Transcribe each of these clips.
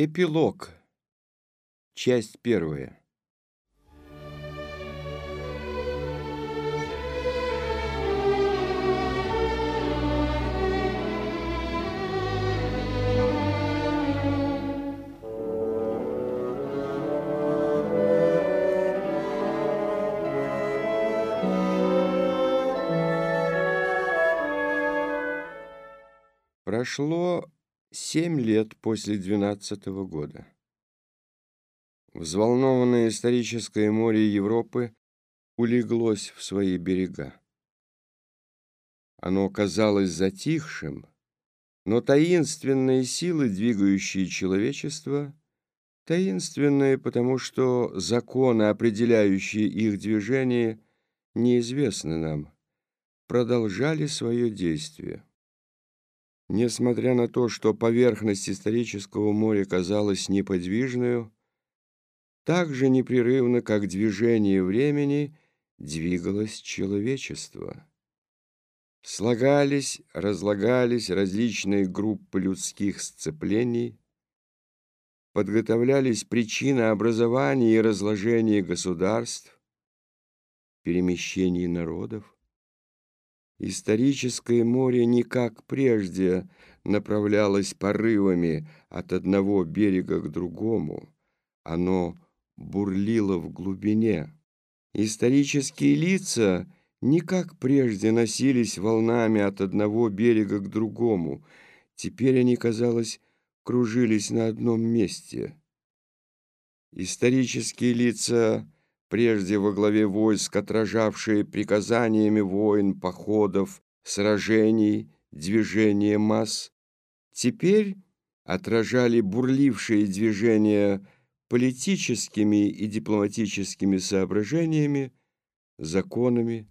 Эпилог. Часть первая. Прошло семь лет после двенадцатого года. Взволнованное историческое море Европы улеглось в свои берега. Оно казалось затихшим, но таинственные силы, двигающие человечество, таинственные, потому что законы, определяющие их движение, неизвестны нам, продолжали свое действие. Несмотря на то, что поверхность исторического моря казалась неподвижной, так же непрерывно, как движение времени, двигалось человечество. Слагались, разлагались различные группы людских сцеплений, подготовлялись причины образования и разложения государств, перемещений народов. Историческое море не как прежде направлялось порывами от одного берега к другому. Оно бурлило в глубине. Исторические лица не как прежде носились волнами от одного берега к другому. Теперь они, казалось, кружились на одном месте. Исторические лица прежде во главе войск, отражавшие приказаниями войн, походов, сражений, движения масс, теперь отражали бурлившие движения политическими и дипломатическими соображениями, законами,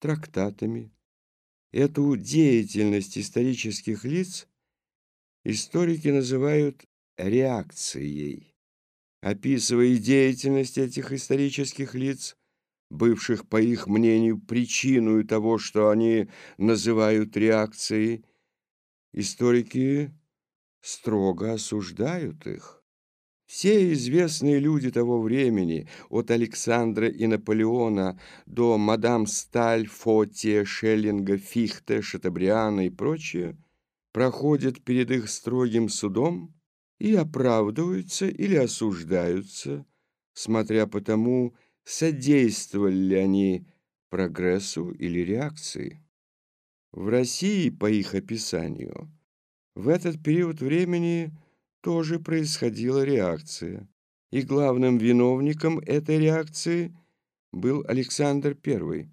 трактатами. Эту деятельность исторических лиц историки называют реакцией описывая деятельность этих исторических лиц, бывших, по их мнению, причиной того, что они называют реакцией, историки строго осуждают их. Все известные люди того времени, от Александра и Наполеона до мадам Сталь, Фотия, Шеллинга, Фихте, Шатабриана и прочее, проходят перед их строгим судом и оправдываются или осуждаются, смотря по тому, содействовали ли они прогрессу или реакции. В России, по их описанию, в этот период времени тоже происходила реакция, и главным виновником этой реакции был Александр I.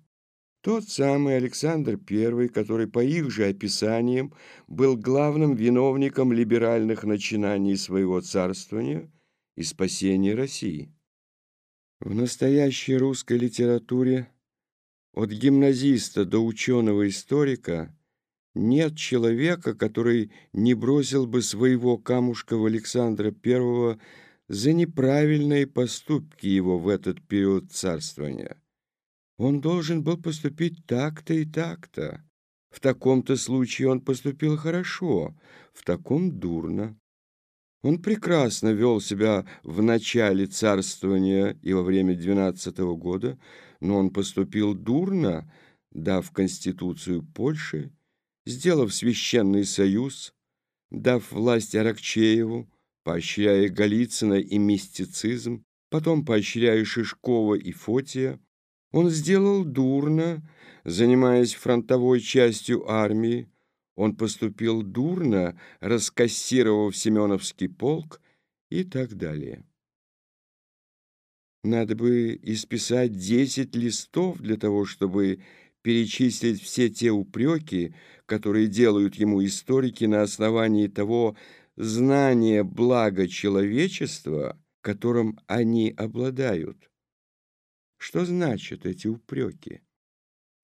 Тот самый Александр I, который, по их же описаниям, был главным виновником либеральных начинаний своего царствования и спасения России. В настоящей русской литературе от гимназиста до ученого-историка нет человека, который не бросил бы своего камушка в Александра I за неправильные поступки его в этот период царствования. Он должен был поступить так-то и так-то. В таком-то случае он поступил хорошо, в таком дурно. Он прекрасно вел себя в начале царствования и во время двенадцатого года, но он поступил дурно, дав Конституцию Польши, сделав Священный Союз, дав власть Аракчееву, поощряя Голицына и мистицизм, потом поощряя Шишкова и Фотия, он сделал дурно, занимаясь фронтовой частью армии. Он поступил дурно, раскассировав Семеновский полк и так далее. Надо бы исписать десять листов для того, чтобы перечислить все те упреки, которые делают ему историки на основании того знания блага человечества, которым они обладают. Что значат эти упреки?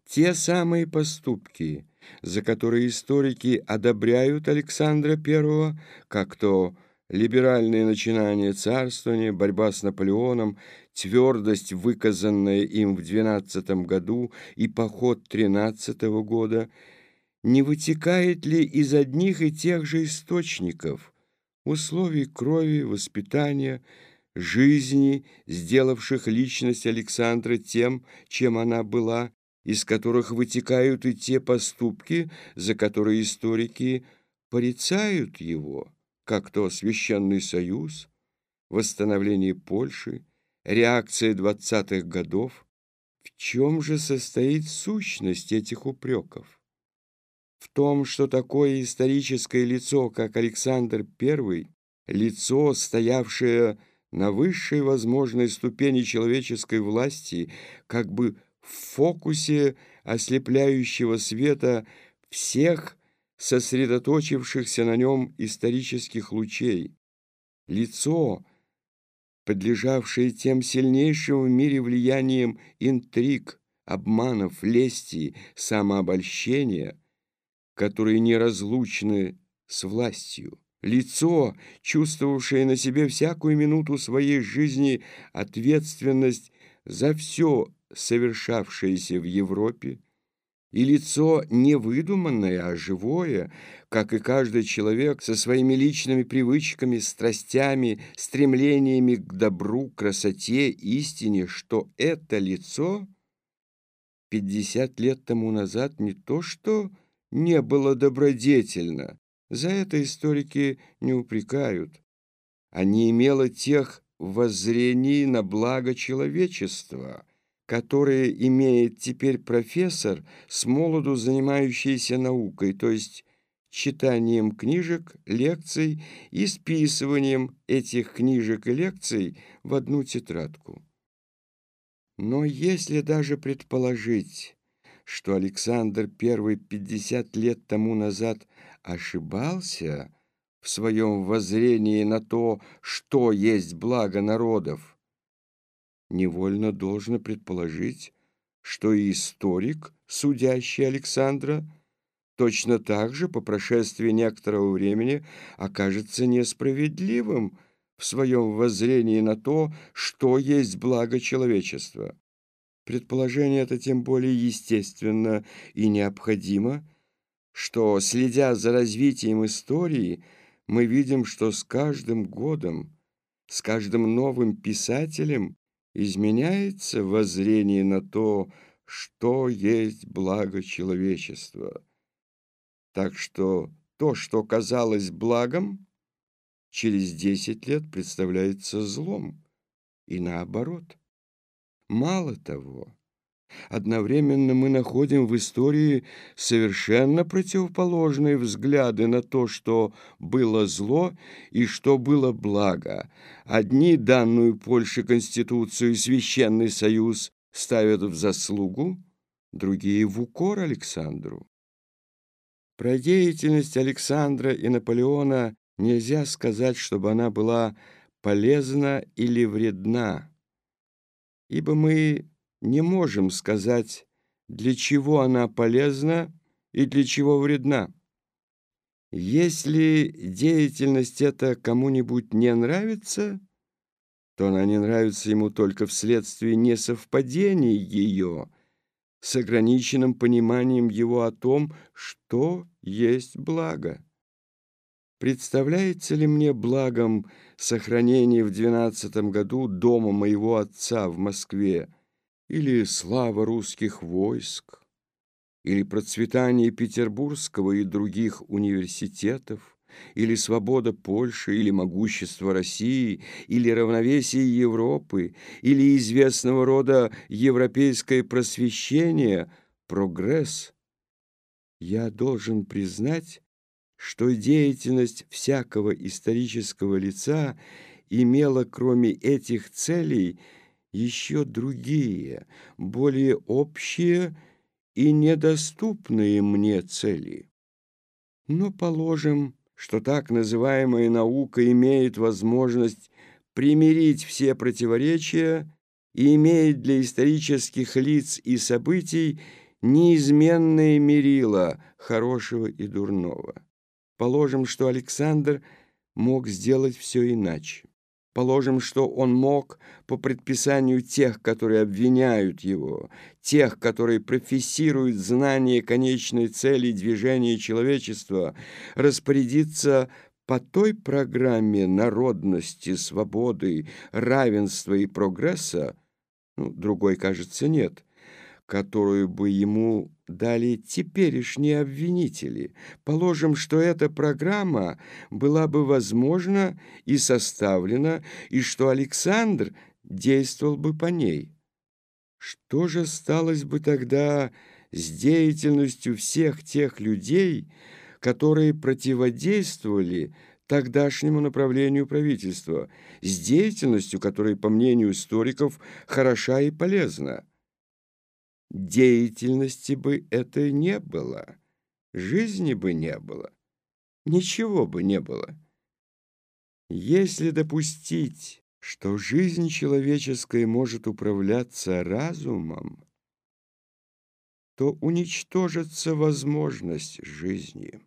Те самые поступки, за которые историки одобряют Александра I, как то либеральные начинания царствования, борьба с Наполеоном, твердость, выказанная им в 12 году и поход 13 года, не вытекает ли из одних и тех же источников, условий крови, воспитания, жизни, сделавших личность Александра тем, чем она была, из которых вытекают и те поступки, за которые историки порицают его, как то Священный Союз, восстановление Польши, реакция двадцатых годов. В чем же состоит сущность этих упреков? В том, что такое историческое лицо, как Александр I, лицо, стоявшее на высшей возможной ступени человеческой власти, как бы в фокусе ослепляющего света всех сосредоточившихся на нем исторических лучей. Лицо, подлежавшее тем сильнейшим в мире влиянием интриг, обманов, лести, самообольщения, которые неразлучны с властью. Лицо, чувствовавшее на себе всякую минуту своей жизни ответственность за все совершавшееся в Европе, и лицо не выдуманное, а живое, как и каждый человек со своими личными привычками, страстями, стремлениями к добру, красоте, истине, что это лицо пятьдесят лет тому назад не то что не было добродетельно, за это историки не упрекают, а не имело тех воззрений на благо человечества, которые имеет теперь профессор, с молоду занимающийся наукой, то есть читанием книжек, лекций и списыванием этих книжек и лекций в одну тетрадку. Но если даже предположить, что Александр I 50 лет тому назад ошибался в своем воззрении на то, что есть благо народов, невольно должно предположить, что и историк, судящий Александра, точно так же по прошествии некоторого времени окажется несправедливым в своем воззрении на то, что есть благо человечества. Предположение это тем более естественно и необходимо, что, следя за развитием истории, мы видим, что с каждым годом, с каждым новым писателем изменяется воззрение на то, что есть благо человечества. Так что то, что казалось благом, через десять лет представляется злом, и наоборот. Мало того, Одновременно мы находим в истории совершенно противоположные взгляды на то, что было зло и что было благо. Одни данную Польше Конституцию и Священный Союз ставят в заслугу, другие в укор Александру. Про деятельность Александра и Наполеона нельзя сказать, чтобы она была полезна или вредна, ибо мы не можем сказать, для чего она полезна и для чего вредна. Если деятельность эта кому-нибудь не нравится, то она не нравится ему только вследствие несовпадения ее с ограниченным пониманием его о том, что есть благо. Представляется ли мне благом сохранение в двенадцатом году дома моего отца в Москве, или слава русских войск, или процветание Петербургского и других университетов, или свобода Польши, или могущество России, или равновесие Европы, или известного рода европейское просвещение, прогресс, я должен признать, что деятельность всякого исторического лица имела, кроме этих целей, еще другие, более общие и недоступные мне цели. Но положим, что так называемая наука имеет возможность примирить все противоречия и имеет для исторических лиц и событий неизменное мерило хорошего и дурного. Положим, что Александр мог сделать все иначе. Положим, что он мог по предписанию тех, которые обвиняют его, тех, которые профессируют знание конечной цели движения человечества, распорядиться по той программе народности, свободы, равенства и прогресса, ну, другой, кажется, нет, которую бы ему дали теперешние обвинители. Положим, что эта программа была бы возможна и составлена, и что Александр действовал бы по ней. Что же сталось бы тогда с деятельностью всех тех людей, которые противодействовали тогдашнему направлению правительства, с деятельностью, которая, по мнению историков, хороша и полезна? Деятельности бы это не было, жизни бы не было, ничего бы не было. Если допустить, что жизнь человеческая может управляться разумом, то уничтожится возможность жизни.